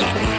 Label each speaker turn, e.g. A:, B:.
A: Not